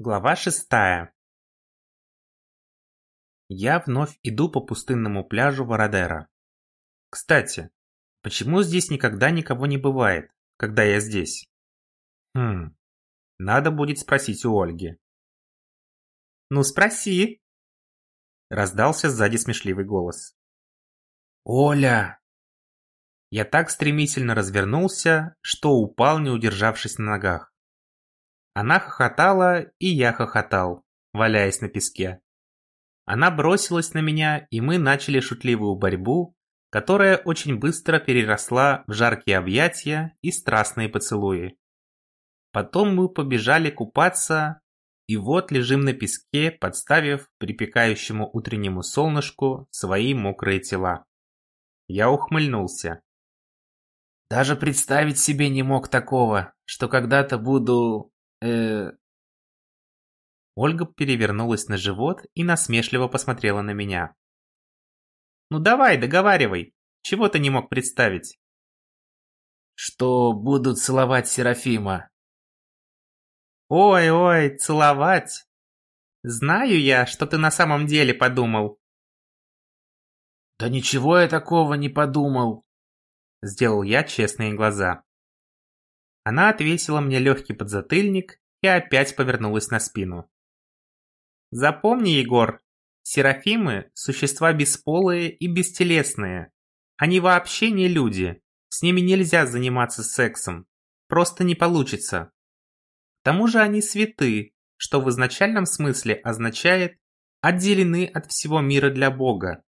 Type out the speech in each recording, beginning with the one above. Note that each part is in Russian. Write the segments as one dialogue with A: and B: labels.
A: Глава шестая Я вновь иду по пустынному пляжу Вородера. Кстати, почему здесь никогда никого не бывает, когда я здесь? Хм, надо будет спросить у Ольги. «Ну спроси!» Раздался сзади смешливый голос. «Оля!» Я так стремительно развернулся, что упал, не удержавшись на ногах. Она хохотала, и я хохотал, валяясь на песке. Она бросилась на меня, и мы начали шутливую борьбу, которая очень быстро переросла в жаркие объятия и страстные поцелуи. Потом мы побежали купаться, и вот лежим на песке, подставив припекающему утреннему солнышку свои мокрые тела. Я ухмыльнулся. Даже представить себе не мог такого, что когда-то буду э Ольга перевернулась на живот и насмешливо посмотрела на меня. «Ну давай, договаривай. Чего ты не мог представить?» «Что будут целовать Серафима». «Ой-ой, целовать. Знаю я, что ты на самом деле подумал». «Да ничего я такого не подумал», — сделал я честные глаза. Она отвесила мне легкий подзатыльник и опять повернулась на спину. Запомни, Егор, серафимы – существа бесполые и бестелесные. Они вообще не люди, с ними нельзя заниматься сексом, просто не получится. К тому же они святы, что в изначальном смысле означает отделены от всего мира для Бога.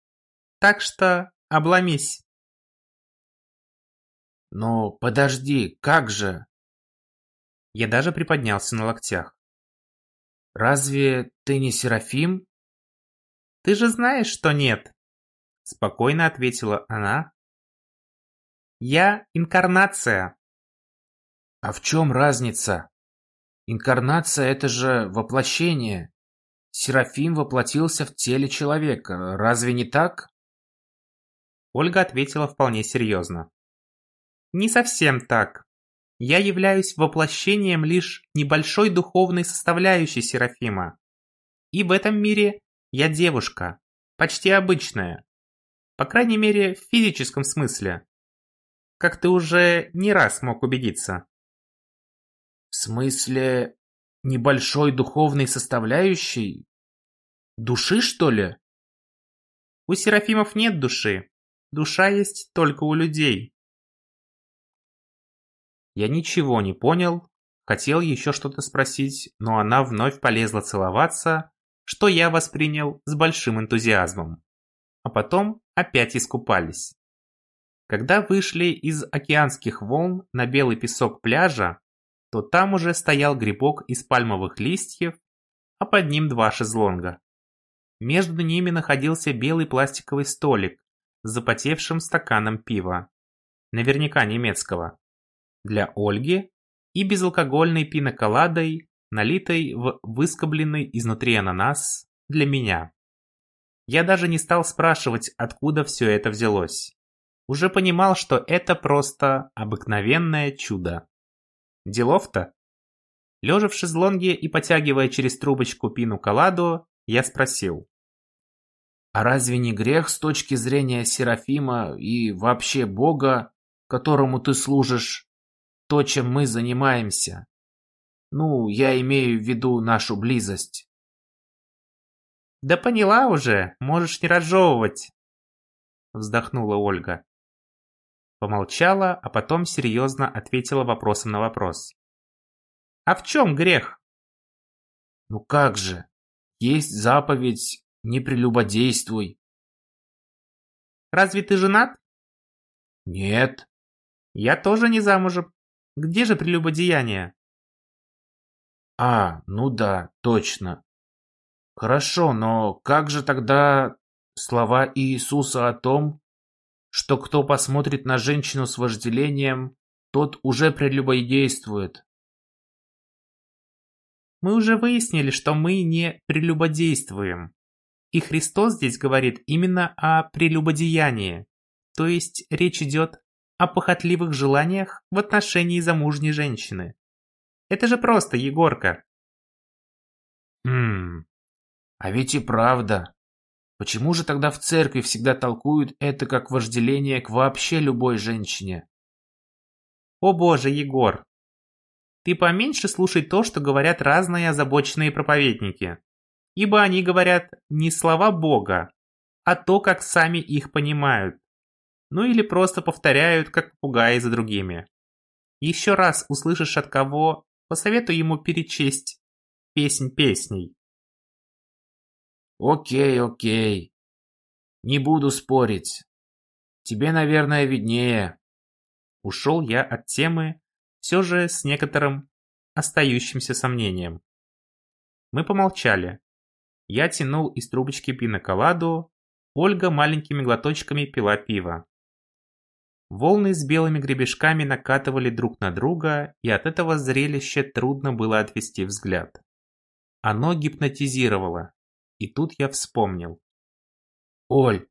A: Так что обломись. Но подожди, как же? Я даже приподнялся на локтях. Разве ты не Серафим? Ты же знаешь, что нет. Спокойно ответила она. Я инкарнация. А в чем разница? Инкарнация – это же воплощение. Серафим воплотился в теле человека. Разве не так? Ольга ответила вполне серьезно. Не совсем так. Я являюсь воплощением лишь небольшой духовной составляющей Серафима. И в этом мире я девушка, почти обычная. По крайней мере, в физическом смысле. Как ты уже не раз мог убедиться. В смысле, небольшой духовной составляющей? Души, что ли? У Серафимов нет души. Душа есть только у людей. Я ничего не понял, хотел еще что-то спросить, но она вновь полезла целоваться, что я воспринял с большим энтузиазмом. А потом опять искупались. Когда вышли из океанских волн на белый песок пляжа, то там уже стоял грибок из пальмовых листьев, а под ним два шезлонга. Между ними находился белый пластиковый столик с запотевшим стаканом пива, наверняка немецкого для Ольги и безалкогольной пиноколадой, налитой в выскобленный изнутри ананас для меня. Я даже не стал спрашивать, откуда все это взялось. Уже понимал, что это просто обыкновенное чудо. Делов-то? Лежа в шезлонге и потягивая через трубочку пину-коладу, я спросил. А разве не грех с точки зрения Серафима и вообще Бога, которому ты служишь, то, чем мы занимаемся. Ну, я имею в виду нашу близость. Да поняла уже, можешь не разжевывать. Вздохнула Ольга. Помолчала, а потом серьезно ответила вопросом на вопрос. А в чем грех? Ну как же, есть заповедь «не прелюбодействуй». Разве ты женат? Нет. Я тоже не замужем. Где же прелюбодеяние? А, ну да, точно. Хорошо, но как же тогда слова Иисуса о том, что кто посмотрит на женщину с вожделением, тот уже прелюбодействует? Мы уже выяснили, что мы не прелюбодействуем. И Христос здесь говорит именно о прелюбодеянии. То есть речь идет о похотливых желаниях в отношении замужней женщины. Это же просто, Егорка.
B: Ммм, а ведь и правда. Почему же тогда в церкви всегда толкуют это как вожделение к вообще любой женщине?
A: О боже, Егор! Ты поменьше слушай то, что говорят разные озабоченные проповедники. Ибо они говорят не слова Бога, а то, как сами их понимают. Ну или просто повторяют, как попугаи за другими. Еще раз услышишь от кого, посоветую ему перечесть песнь песней.
B: Окей, окей. Не буду спорить. Тебе, наверное, виднее.
A: Ушел я от темы, все же с некоторым остающимся сомнением. Мы помолчали. Я тянул из трубочки пиноколаду, Ольга маленькими глоточками пила пиво. Волны с белыми гребешками накатывали друг на друга, и от этого зрелища трудно было отвести взгляд. Оно гипнотизировало. И тут я вспомнил.
B: «Оль,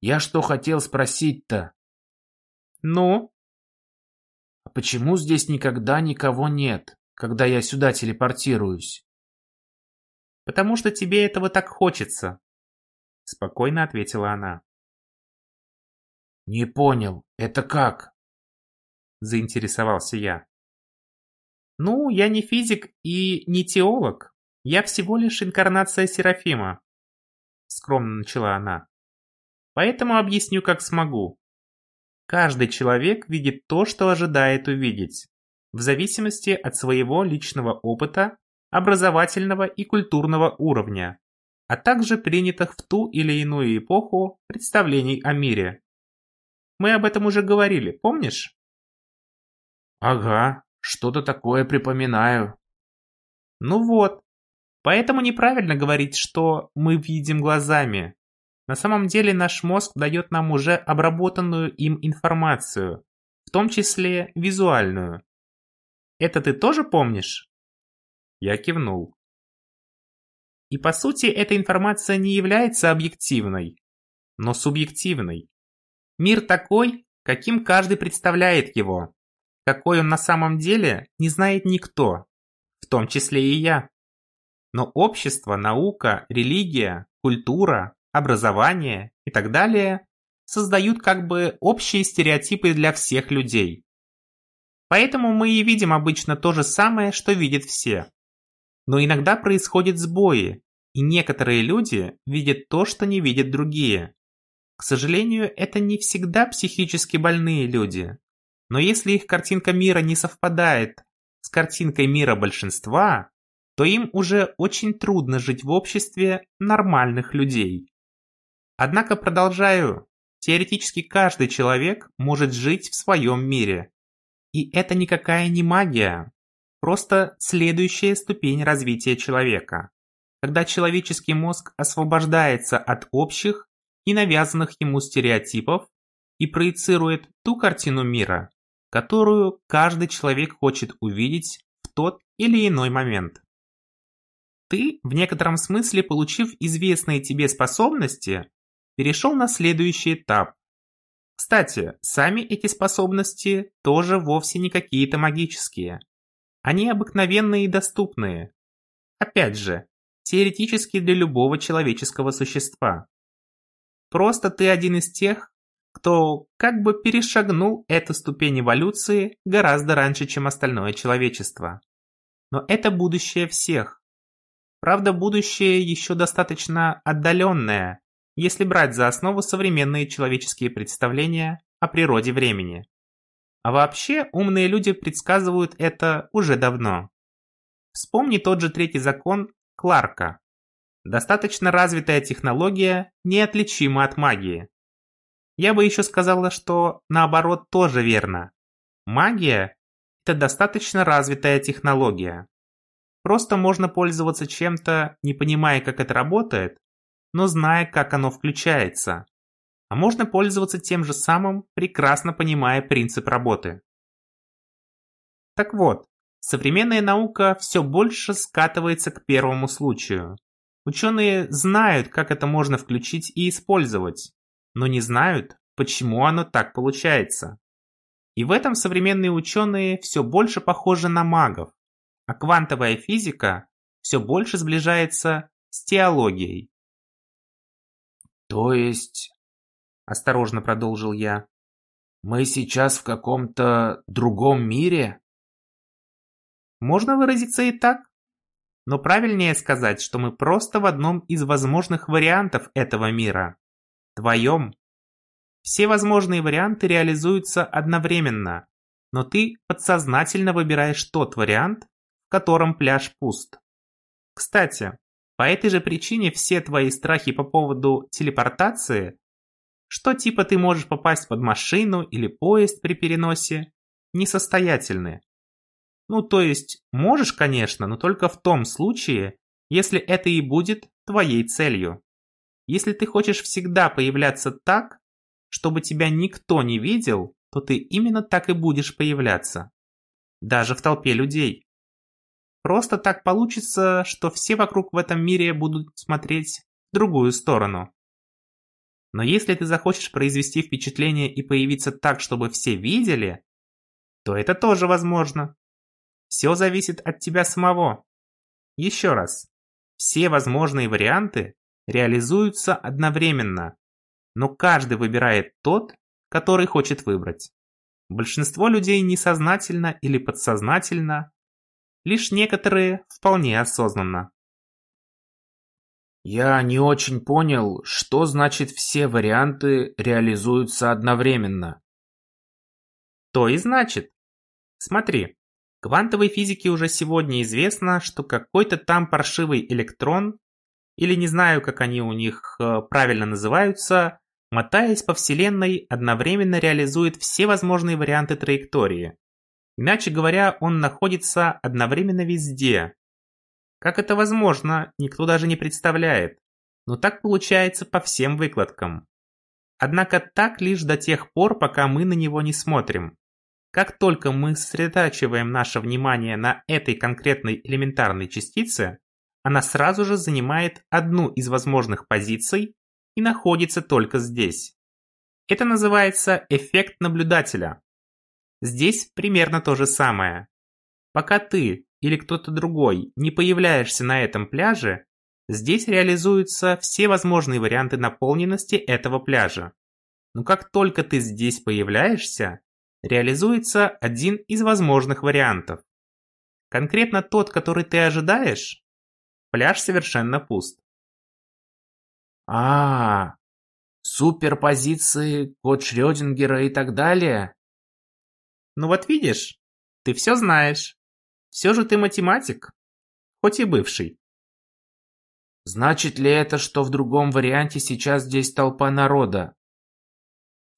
B: я что хотел спросить-то?»
A: «Ну?»
B: «А почему здесь никогда никого нет, когда я сюда телепортируюсь?»
A: «Потому что тебе этого так хочется», — спокойно ответила она.
B: «Не понял, это как?»
A: Заинтересовался я. «Ну, я не физик и не теолог. Я всего лишь инкарнация Серафима», скромно начала она. «Поэтому объясню, как смогу. Каждый человек видит то, что ожидает увидеть, в зависимости от своего личного опыта, образовательного и культурного уровня, а также принятых в ту или иную эпоху представлений о мире. Мы об этом уже говорили, помнишь?
B: Ага, что-то такое припоминаю.
A: Ну вот. Поэтому неправильно говорить, что мы видим глазами. На самом деле наш мозг дает нам уже обработанную им информацию, в том числе визуальную. Это ты тоже помнишь? Я кивнул. И по сути эта информация не является объективной, но субъективной. Мир такой, каким каждый представляет его. Какой он на самом деле, не знает никто, в том числе и я. Но общество, наука, религия, культура, образование и так далее создают как бы общие стереотипы для всех людей. Поэтому мы и видим обычно то же самое, что видят все. Но иногда происходят сбои, и некоторые люди видят то, что не видят другие. К сожалению, это не всегда психически больные люди. Но если их картинка мира не совпадает с картинкой мира большинства, то им уже очень трудно жить в обществе нормальных людей. Однако продолжаю, теоретически каждый человек может жить в своем мире. И это никакая не магия, просто следующая ступень развития человека. Когда человеческий мозг освобождается от общих и навязанных ему стереотипов и проецирует ту картину мира, которую каждый человек хочет увидеть в тот или иной момент. Ты, в некотором смысле получив известные тебе способности, перешел на следующий этап. Кстати, сами эти способности тоже вовсе не какие-то магические. Они обыкновенные и доступные. Опять же, теоретически для любого человеческого существа. Просто ты один из тех, кто как бы перешагнул эту ступень эволюции гораздо раньше, чем остальное человечество. Но это будущее всех. Правда, будущее еще достаточно отдаленное, если брать за основу современные человеческие представления о природе времени. А вообще, умные люди предсказывают это уже давно. Вспомни тот же третий закон Кларка, Достаточно развитая технология неотличима от магии. Я бы еще сказала, что наоборот тоже верно. Магия – это достаточно развитая технология. Просто можно пользоваться чем-то, не понимая, как это работает, но зная, как оно включается. А можно пользоваться тем же самым, прекрасно понимая принцип работы. Так вот, современная наука все больше скатывается к первому случаю. Ученые знают, как это можно включить и использовать, но не знают, почему оно так получается. И в этом современные ученые все больше похожи на магов, а квантовая физика все больше сближается с теологией.
B: То есть,
A: осторожно продолжил я,
B: мы сейчас в каком-то другом мире?
A: Можно выразиться и так. Но правильнее сказать, что мы просто в одном из возможных вариантов этого мира. Твоем. Все возможные варианты реализуются одновременно, но ты подсознательно выбираешь тот вариант, в котором пляж пуст. Кстати, по этой же причине все твои страхи по поводу телепортации, что типа ты можешь попасть под машину или поезд при переносе, несостоятельны. Ну, то есть, можешь, конечно, но только в том случае, если это и будет твоей целью. Если ты хочешь всегда появляться так, чтобы тебя никто не видел, то ты именно так и будешь появляться. Даже в толпе людей. Просто так получится, что все вокруг в этом мире будут смотреть в другую сторону. Но если ты захочешь произвести впечатление и появиться так, чтобы все видели, то это тоже возможно. Все зависит от тебя самого. Еще раз. Все возможные варианты реализуются одновременно, но каждый выбирает тот, который хочет выбрать. Большинство людей несознательно или подсознательно, лишь некоторые вполне осознанно.
B: Я не очень понял, что значит все варианты реализуются одновременно.
A: То и значит. Смотри, квантовой физике уже сегодня известно, что какой-то там паршивый электрон, или не знаю, как они у них э, правильно называются, мотаясь по Вселенной, одновременно реализует все возможные варианты траектории. Иначе говоря, он находится одновременно везде. Как это возможно, никто даже не представляет. Но так получается по всем выкладкам. Однако так лишь до тех пор, пока мы на него не смотрим. Как только мы сосредотачиваем наше внимание на этой конкретной элементарной частице, она сразу же занимает одну из возможных позиций и находится только здесь. Это называется эффект наблюдателя. Здесь примерно то же самое. Пока ты или кто-то другой не появляешься на этом пляже, здесь реализуются все возможные варианты наполненности этого пляжа. Но как только ты здесь появляешься, реализуется один из возможных вариантов. Конкретно тот, который ты ожидаешь, пляж совершенно пуст.
B: А, суперпозиции, код Шрёдингера и так далее?
A: Ну вот видишь, ты все знаешь. Все же ты математик, хоть и бывший.
B: Значит ли это, что в другом варианте сейчас здесь толпа народа?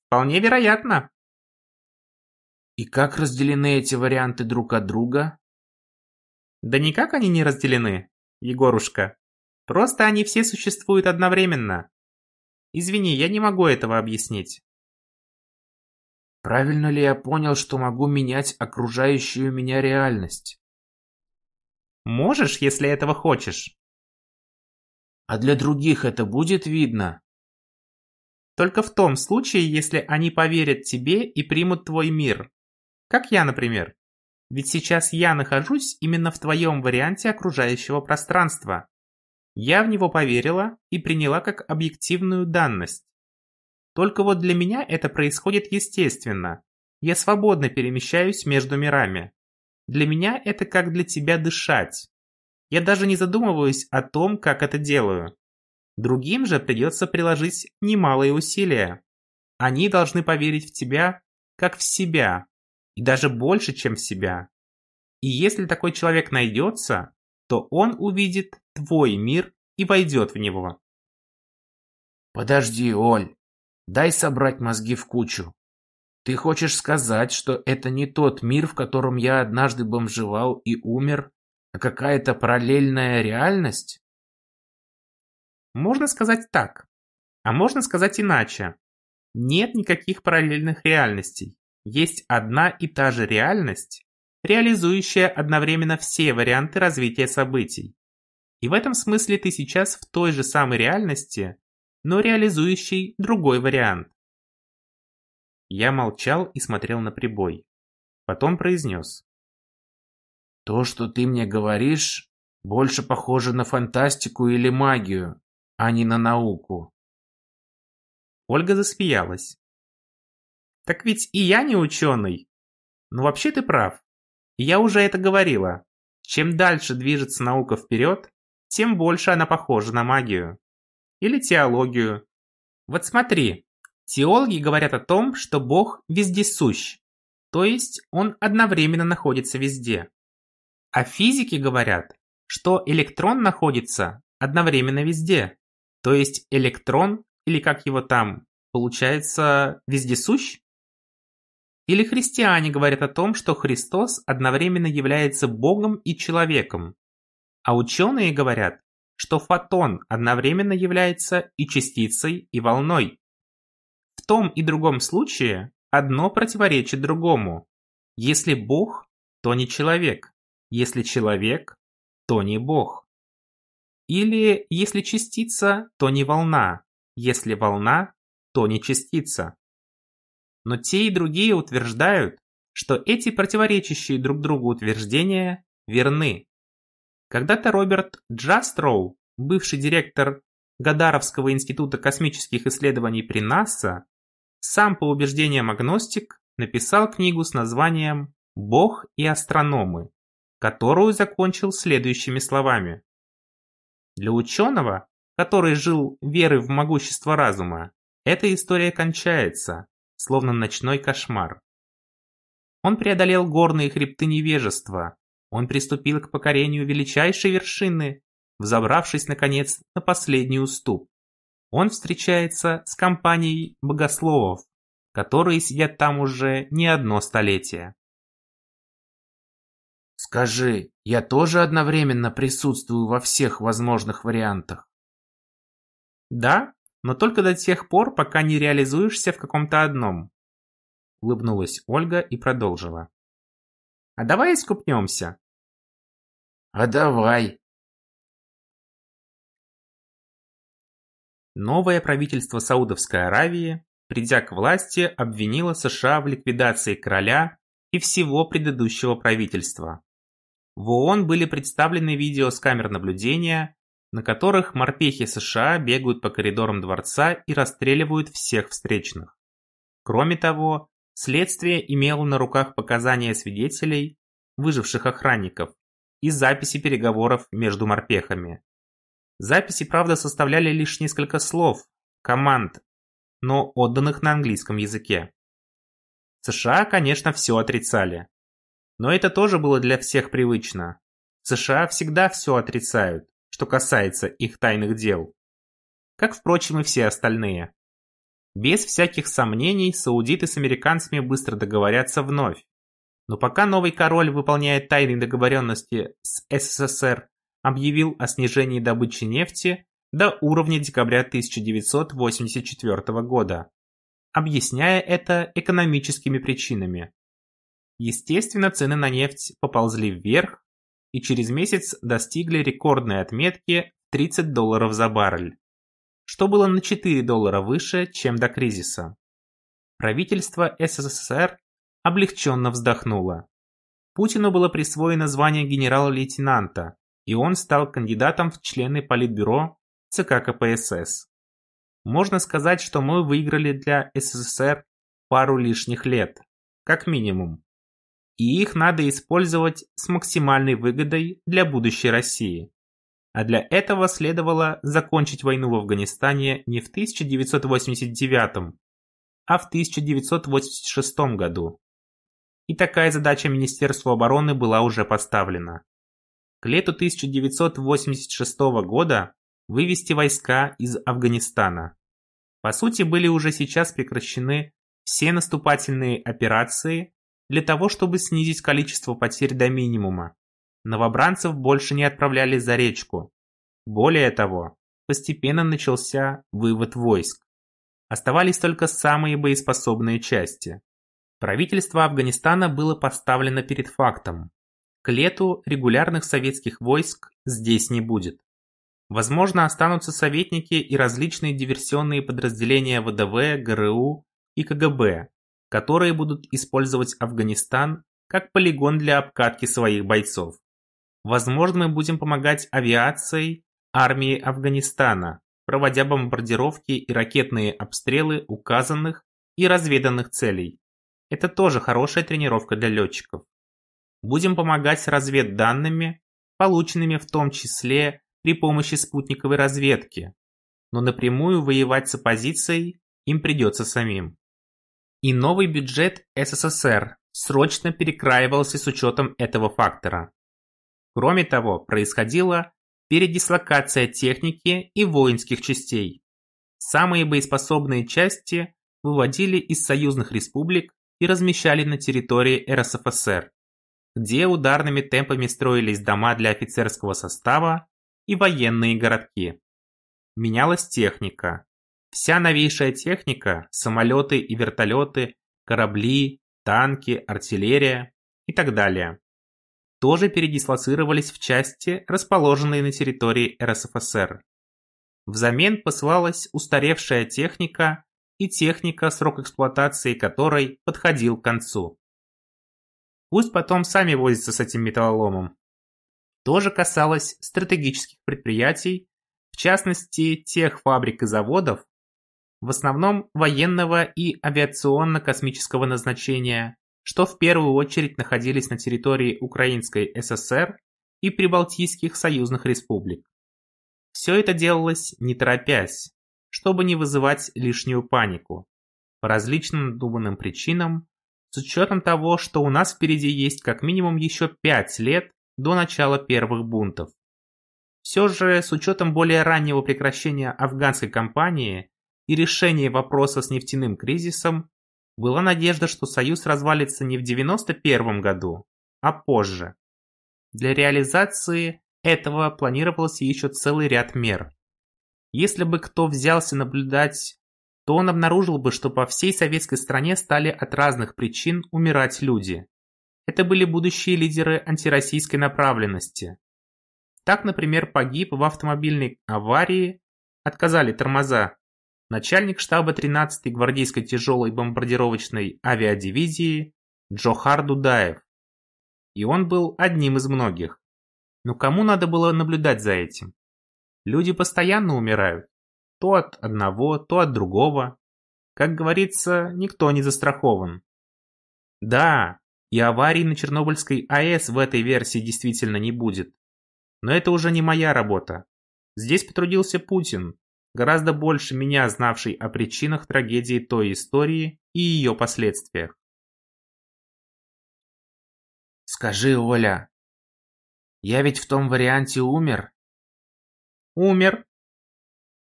A: Вполне вероятно.
B: И как разделены эти варианты друг от друга?
A: Да никак они не разделены, Егорушка. Просто они все существуют одновременно. Извини, я не могу этого объяснить.
B: Правильно ли я понял, что могу менять окружающую меня реальность?
A: Можешь, если этого хочешь.
B: А для других это будет видно?
A: Только в том случае, если они поверят тебе и примут твой мир. Как я, например. Ведь сейчас я нахожусь именно в твоем варианте окружающего пространства. Я в него поверила и приняла как объективную данность. Только вот для меня это происходит естественно. Я свободно перемещаюсь между мирами. Для меня это как для тебя дышать. Я даже не задумываюсь о том, как это делаю. Другим же придется приложить немалые усилия. Они должны поверить в тебя, как в себя, и даже больше, чем в себя. И если такой человек найдется, то он увидит твой мир и войдет в него.
B: Подожди, Оль, дай собрать мозги в кучу. Ты хочешь сказать, что это не тот мир, в котором я однажды бомжевал и умер, а какая-то параллельная реальность?
A: Можно сказать так, а можно сказать иначе. Нет никаких параллельных реальностей. Есть одна и та же реальность, реализующая одновременно все варианты развития событий. И в этом смысле ты сейчас в той же самой реальности, но реализующей другой вариант. Я молчал и смотрел на прибой. Потом произнес.
B: То, что ты мне говоришь, больше похоже на фантастику или магию, а не на науку.
A: Ольга засмеялась. Так ведь и я не ученый. Но вообще ты прав. Я уже это говорила. Чем дальше движется наука вперед, тем больше она похожа на магию. Или теологию. Вот смотри, теологи говорят о том, что Бог вездесущ, то есть он одновременно находится везде. А физики говорят, что электрон находится одновременно везде, то есть электрон, или как его там, получается вездесущ? Или христиане говорят о том, что Христос одновременно является Богом и человеком, а ученые говорят, что фотон одновременно является и частицей, и волной. В том и другом случае одно противоречит другому. Если Бог, то не человек. Если человек, то не Бог. Или если частица, то не волна. Если волна, то не частица. Но те и другие утверждают, что эти противоречащие друг другу утверждения верны. Когда-то Роберт Джастроу, бывший директор Гадаровского института космических исследований при НАСА, сам по убеждениям агностик, написал книгу с названием «Бог и астрономы», которую закончил следующими словами. Для ученого, который жил верой в могущество разума, эта история кончается, словно ночной кошмар. Он преодолел горные хребты невежества, он приступил к покорению величайшей вершины, взобравшись, наконец, на последний уступ. Он встречается с компанией богословов, которые сидят там уже не одно столетие.
B: Скажи, я тоже одновременно присутствую во всех возможных вариантах?
A: Да, но только до тех пор, пока не реализуешься в каком-то одном. Улыбнулась Ольга и продолжила. А давай искупнемся.
B: А давай.
A: Новое правительство Саудовской Аравии, придя к власти, обвинило США в ликвидации короля и всего предыдущего правительства. В ООН были представлены видео с камер наблюдения, на которых морпехи США бегают по коридорам дворца и расстреливают всех встречных. Кроме того, следствие имело на руках показания свидетелей, выживших охранников, и записи переговоров между морпехами. Записи, правда, составляли лишь несколько слов, команд, но отданных на английском языке. США, конечно, все отрицали. Но это тоже было для всех привычно. США всегда все отрицают, что касается их тайных дел. Как, впрочем, и все остальные. Без всяких сомнений, саудиты с американцами быстро договорятся вновь. Но пока новый король выполняет тайные договоренности с СССР, объявил о снижении добычи нефти до уровня декабря 1984 года, объясняя это экономическими причинами. Естественно, цены на нефть поползли вверх и через месяц достигли рекордной отметки 30 долларов за баррель, что было на 4 доллара выше, чем до кризиса. Правительство СССР облегченно вздохнуло. Путину было присвоено звание генерала-лейтенанта, и он стал кандидатом в члены Политбюро ЦК КПСС. Можно сказать, что мы выиграли для СССР пару лишних лет, как минимум и их надо использовать с максимальной выгодой для будущей России. А для этого следовало закончить войну в Афганистане не в 1989, а в 1986 году. И такая задача Министерству обороны была уже поставлена. К лету 1986 года вывести войска из Афганистана. По сути, были уже сейчас прекращены все наступательные операции для того, чтобы снизить количество потерь до минимума. Новобранцев больше не отправляли за речку. Более того, постепенно начался вывод войск. Оставались только самые боеспособные части. Правительство Афганистана было поставлено перед фактом. К лету регулярных советских войск здесь не будет. Возможно, останутся советники и различные диверсионные подразделения ВДВ, ГРУ и КГБ, которые будут использовать Афганистан как полигон для обкатки своих бойцов. Возможно, мы будем помогать авиацией армии Афганистана, проводя бомбардировки и ракетные обстрелы указанных и разведанных целей. Это тоже хорошая тренировка для летчиков. Будем помогать разведданными, полученными в том числе при помощи спутниковой разведки, но напрямую воевать с оппозицией им придется самим. И новый бюджет СССР срочно перекраивался с учетом этого фактора. Кроме того, происходила передислокация техники и воинских частей. Самые боеспособные части выводили из союзных республик и размещали на территории РСФСР, где ударными темпами строились дома для офицерского состава и военные городки. Менялась техника. Вся новейшая техника, самолеты и вертолеты, корабли, танки, артиллерия и так далее, тоже передислоцировались в части, расположенные на территории РСФСР. Взамен посылалась устаревшая техника и техника, срок эксплуатации которой подходил к концу. Пусть потом сами возятся с этим металлоломом. То же касалось стратегических предприятий, в частности тех фабрик и заводов, в основном военного и авиационно-космического назначения, что в первую очередь находились на территории Украинской ССР и Прибалтийских союзных республик. Все это делалось не торопясь, чтобы не вызывать лишнюю панику. По различным надуманным причинам, с учетом того, что у нас впереди есть как минимум еще 5 лет до начала первых бунтов. Все же, с учетом более раннего прекращения афганской кампании и решения вопроса с нефтяным кризисом, была надежда, что Союз развалится не в 91 году, а позже. Для реализации этого планировался еще целый ряд мер. Если бы кто взялся наблюдать, то он обнаружил бы, что по всей советской стране стали от разных причин умирать люди. Это были будущие лидеры антироссийской направленности. Так, например, погиб в автомобильной аварии, отказали тормоза, начальник штаба 13-й гвардейской тяжелой бомбардировочной авиадивизии Джохар Дудаев. И он был одним из многих. Но кому надо было наблюдать за этим? Люди постоянно умирают. То от одного, то от другого. Как говорится, никто не застрахован. Да, и аварий на Чернобыльской АЭС в этой версии действительно не будет. Но это уже не моя работа. Здесь потрудился Путин, гораздо больше меня знавший о причинах трагедии той истории и ее последствиях.
B: Скажи, Оля, я ведь в том варианте умер?
A: Умер.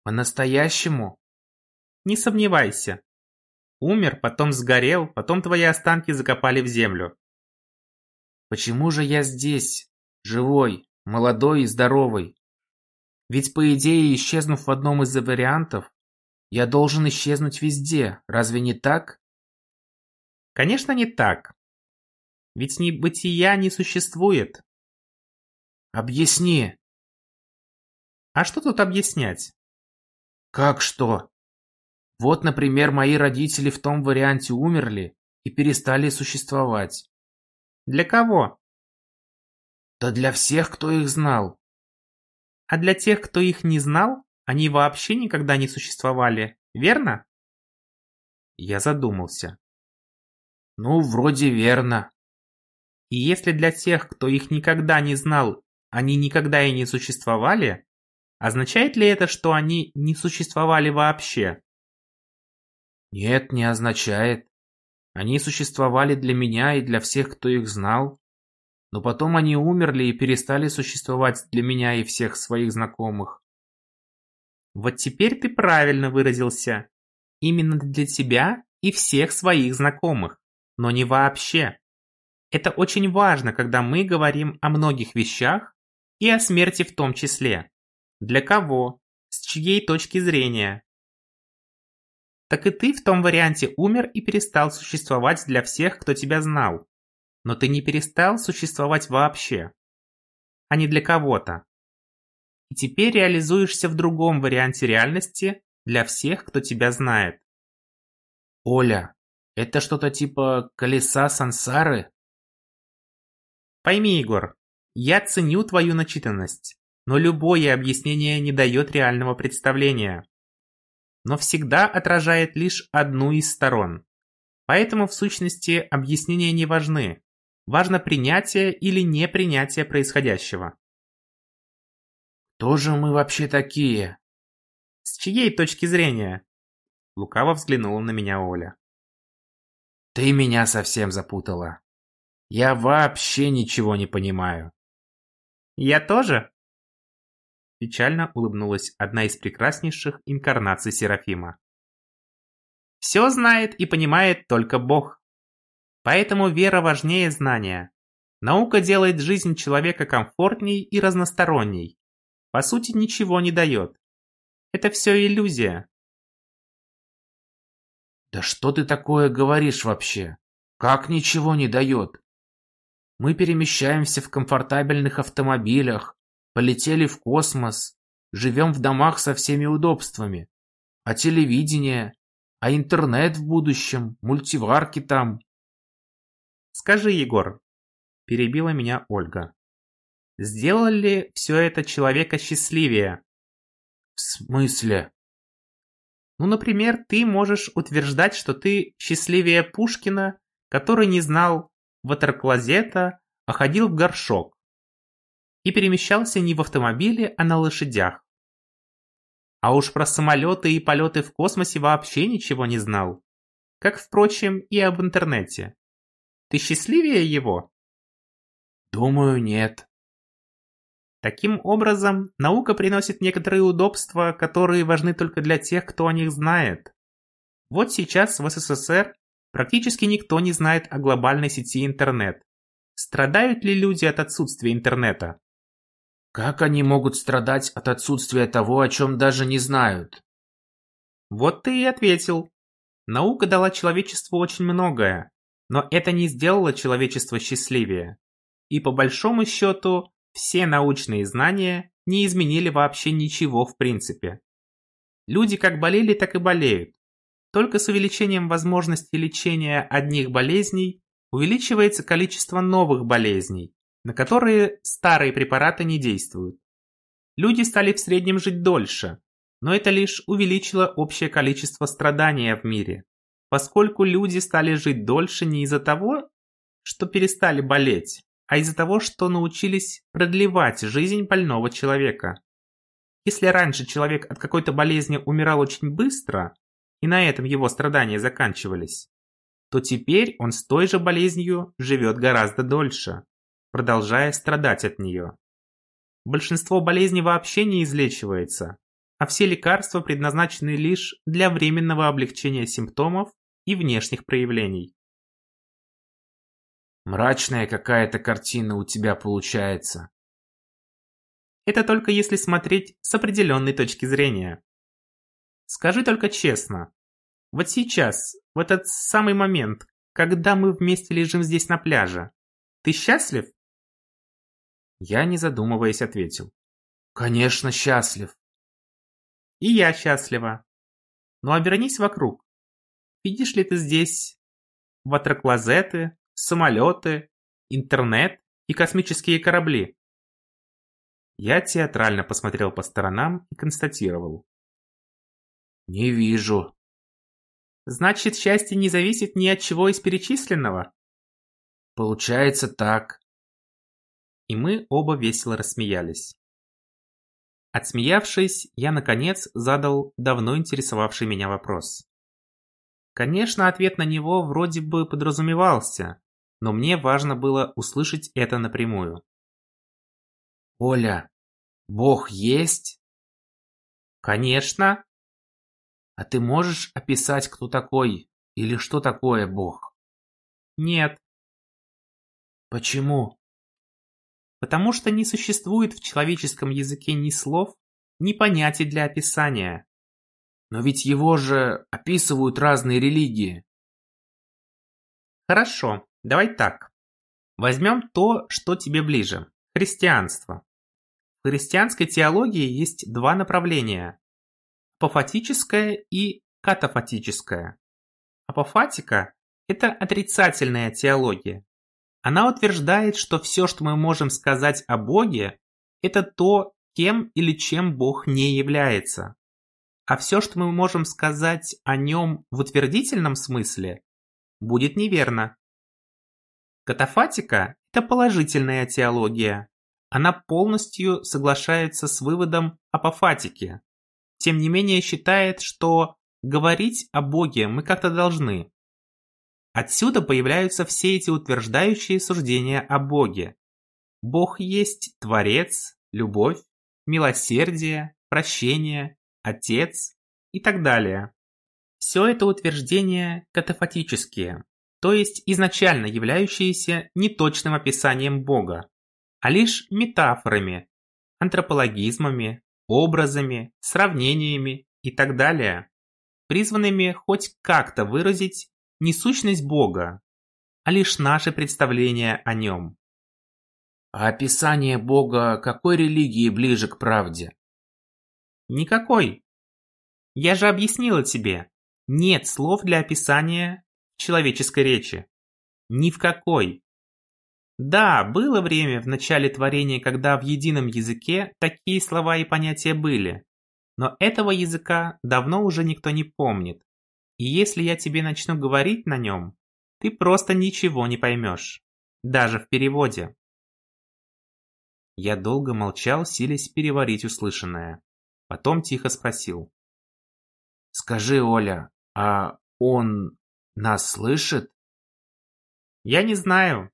B: По-настоящему?
A: Не сомневайся. Умер, потом сгорел, потом твои останки закопали в землю.
B: Почему же я здесь, живой, молодой и здоровый? Ведь по идее, исчезнув в одном из вариантов, я должен исчезнуть везде, разве не так?
A: Конечно, не так. Ведь небытия не существует.
B: Объясни.
A: А что тут объяснять?
B: Как что? Вот, например, мои родители в том варианте умерли и перестали существовать.
A: Для кого?
B: Да для всех, кто их знал.
A: А для тех, кто их не знал, они вообще никогда не существовали, верно? Я задумался.
B: Ну, вроде верно.
A: И если для тех, кто их никогда не знал, они никогда и не существовали, означает ли это, что они не существовали вообще?
B: Нет, не означает. Они существовали для меня и для всех, кто их знал. Но потом они умерли и перестали существовать для меня и всех своих знакомых.
A: Вот теперь ты правильно выразился. Именно для тебя и всех своих знакомых, но не вообще. Это очень важно, когда мы говорим о многих вещах и о смерти в том числе. Для кого? С чьей точки зрения? Так и ты в том варианте умер и перестал существовать для всех, кто тебя знал но ты не перестал существовать вообще, а не для кого-то. И теперь реализуешься в другом варианте реальности для всех, кто тебя знает.
B: Оля, это что-то типа колеса сансары?
A: Пойми, Егор, Я ценю твою начитанность, но любое объяснение не дает реального представления. Но всегда отражает лишь одну из сторон. Поэтому в сущности объяснения не важны. Важно принятие или непринятие происходящего.
B: Кто же мы вообще такие?
A: С чьей точки зрения? Лукаво взглянула на меня Оля.
B: Ты меня совсем запутала. Я вообще ничего не понимаю.
A: Я тоже? Печально улыбнулась одна из прекраснейших инкарнаций Серафима. Все знает и понимает только Бог. Поэтому вера важнее знания. Наука делает жизнь человека комфортней и разносторонней. По сути, ничего не дает. Это все иллюзия.
B: Да что ты такое говоришь вообще? Как ничего не дает? Мы перемещаемся в комфортабельных автомобилях, полетели в космос, живем в домах со всеми удобствами. А телевидение, а интернет в будущем, мультиварки там.
A: Скажи, Егор, перебила меня Ольга. Сделал ли все это человека счастливее?
B: В смысле?
A: Ну, например, ты можешь утверждать, что ты счастливее Пушкина, который не знал ватерклозета, а ходил в горшок. И перемещался не в автомобиле, а на лошадях. А уж про самолеты и полеты в космосе вообще ничего не знал. Как, впрочем, и об интернете. Ты счастливее его?
B: Думаю, нет.
A: Таким образом, наука приносит некоторые удобства, которые важны только для тех, кто о них знает. Вот сейчас в СССР практически никто не знает о глобальной сети интернет. Страдают ли люди от отсутствия интернета?
B: Как они могут страдать от отсутствия того, о чем даже не знают?
A: Вот ты и ответил. Наука дала человечеству очень многое, но это не сделало человечество счастливее. И по большому счету, все научные знания не изменили вообще ничего в принципе. Люди как болели, так и болеют. Только с увеличением возможности лечения одних болезней увеличивается количество новых болезней, на которые старые препараты не действуют. Люди стали в среднем жить дольше, но это лишь увеличило общее количество страдания в мире, поскольку люди стали жить дольше не из-за того, что перестали болеть, а из-за того, что научились продлевать жизнь больного человека. Если раньше человек от какой-то болезни умирал очень быстро, и на этом его страдания заканчивались, то теперь он с той же болезнью живет гораздо дольше, продолжая страдать от нее. Большинство болезней вообще не излечивается, а все лекарства предназначены лишь для временного облегчения симптомов и внешних проявлений.
B: Мрачная какая-то картина у тебя получается.
A: Это только если смотреть с определенной точки зрения. Скажи только честно. Вот сейчас, в этот самый момент, когда мы вместе лежим здесь на пляже, ты счастлив?
B: Я, не задумываясь, ответил. Конечно, счастлив.
A: И я счастлива. Но обернись вокруг. Видишь ли ты здесь ватерклозеты, самолеты, интернет и космические корабли. Я театрально посмотрел по сторонам и констатировал.
B: Не вижу.
A: Значит, счастье не зависит ни от чего из перечисленного?
B: Получается так.
A: И мы оба весело рассмеялись. Отсмеявшись, я, наконец, задал давно интересовавший меня вопрос. Конечно, ответ на него вроде бы подразумевался, но мне важно было услышать это напрямую.
B: «Оля, Бог есть?»
A: «Конечно!»
B: «А ты можешь описать, кто такой или что такое Бог?»
A: «Нет».
B: «Почему?»
A: «Потому что не существует в человеческом языке ни слов, ни понятий для описания».
B: «Но ведь его же описывают разные религии».
A: «Хорошо, Давай так. Возьмем то, что тебе ближе. Христианство. В христианской теологии есть два направления. Апофатическое и катафатическое. Апофатика – это отрицательная теология. Она утверждает, что все, что мы можем сказать о Боге, это то, кем или чем Бог не является. А все, что мы можем сказать о нем в утвердительном смысле, будет неверно. Катафатика – это положительная теология. Она полностью соглашается с выводом апофатики. Тем не менее считает, что говорить о Боге мы как-то должны. Отсюда появляются все эти утверждающие суждения о Боге. Бог есть Творец, любовь, милосердие, прощение, Отец и так далее. Все это утверждения катафатические, то есть изначально являющиеся неточным описанием Бога, а лишь метафорами, антропологизмами, образами, сравнениями и так далее, призванными хоть как-то выразить не сущность Бога, а лишь наше представление о нем.
B: А описание Бога какой религии ближе к правде?
A: Никакой. Я же объяснила тебе, нет слов для описания человеческой речи. Ни в какой. Да, было время в начале творения, когда в едином языке такие слова и понятия были. Но этого языка давно уже никто не помнит. И если я тебе начну говорить на нем, ты просто ничего не поймешь. Даже в переводе. Я долго молчал, силясь переварить услышанное. Потом тихо спросил.
B: «Скажи, Оля, а он нас слышит?»
A: «Я не знаю»,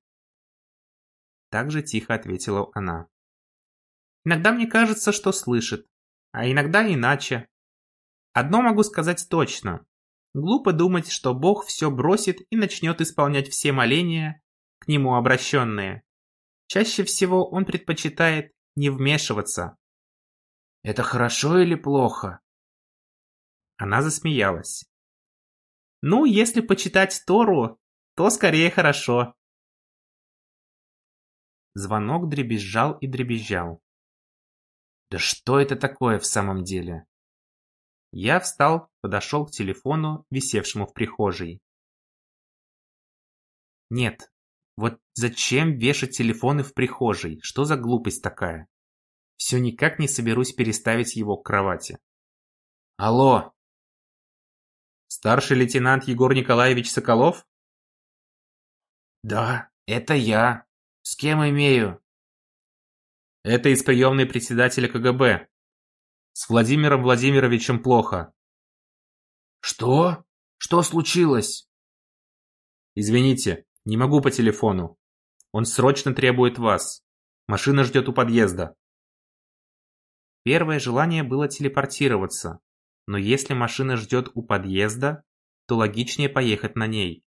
A: так же тихо ответила она. Иногда мне кажется, что слышит, а иногда иначе. Одно могу сказать точно. Глупо думать, что Бог все бросит и начнет исполнять все моления, к Нему обращенные. Чаще всего Он предпочитает не вмешиваться.
B: «Это хорошо или плохо?»
A: Она засмеялась. «Ну, если почитать Тору, то скорее хорошо. Звонок дребезжал и дребезжал. Да что это такое в самом деле? Я встал, подошел к телефону, висевшему в прихожей. Нет, вот зачем вешать телефоны в прихожей? Что за глупость такая? Все никак не соберусь переставить его к кровати.
B: Алло!
A: Старший лейтенант Егор Николаевич Соколов?
B: Да, это я. С кем имею?
A: Это из приемной председателя КГБ. С Владимиром Владимировичем плохо.
B: Что? Что случилось?
A: Извините, не могу по телефону. Он срочно требует вас. Машина ждет у подъезда. Первое желание было телепортироваться, но если машина ждет у подъезда, то логичнее поехать на ней.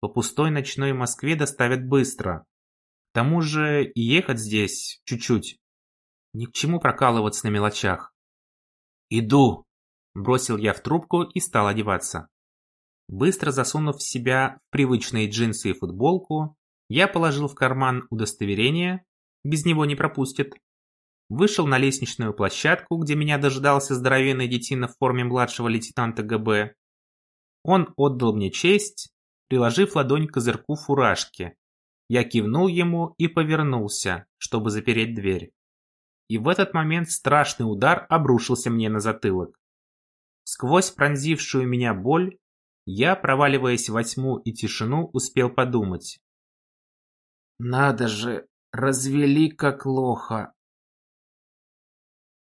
A: По пустой ночной Москве доставят быстро, к тому же и ехать здесь чуть-чуть. Ни к чему прокалываться на мелочах.
B: «Иду!»
A: – бросил я в трубку и стал одеваться. Быстро засунув в себя привычные джинсы и футболку, я положил в карман удостоверение, без него не пропустит. Вышел на лестничную площадку, где меня дожидался здоровенный детина в форме младшего лейтенанта ГБ. Он отдал мне честь, приложив ладонь к козырьку фуражки, я кивнул ему и повернулся, чтобы запереть дверь. И в этот момент страшный удар обрушился мне на затылок. Сквозь пронзившую меня боль, я, проваливаясь во тьму и тишину, успел подумать.
B: «Надо же, развели как лоха!»